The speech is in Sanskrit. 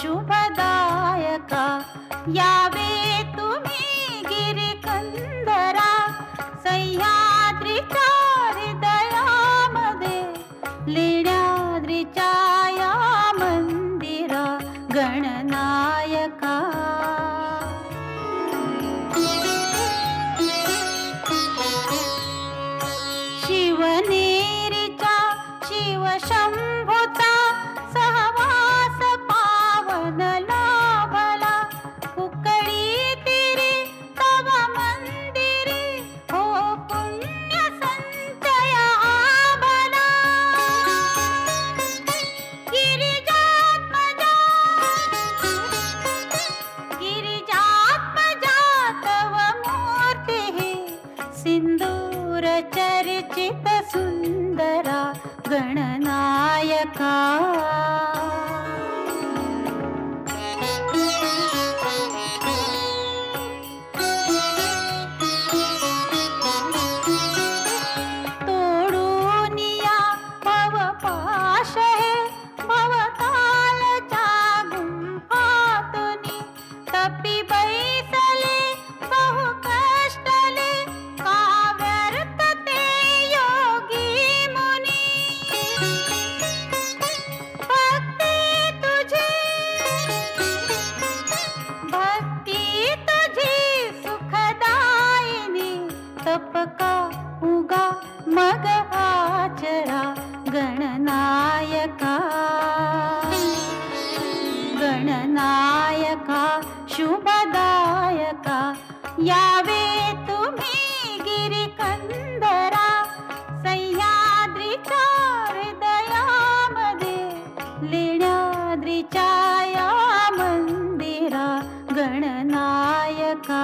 शुभदायका। गिरिकन्दरा सह्याद्रि हृदया मधे लेण मन्दिर गणनायका। शिवने सिन्दूरचर्चितसुन्दरा गणनायका। मग आचरा गणनायका। गणनायका शुभदायका। यावे तुम्ही गिरिकन्दरा सह्याद्रिचा च हृदया मन्दिरा गणनायका।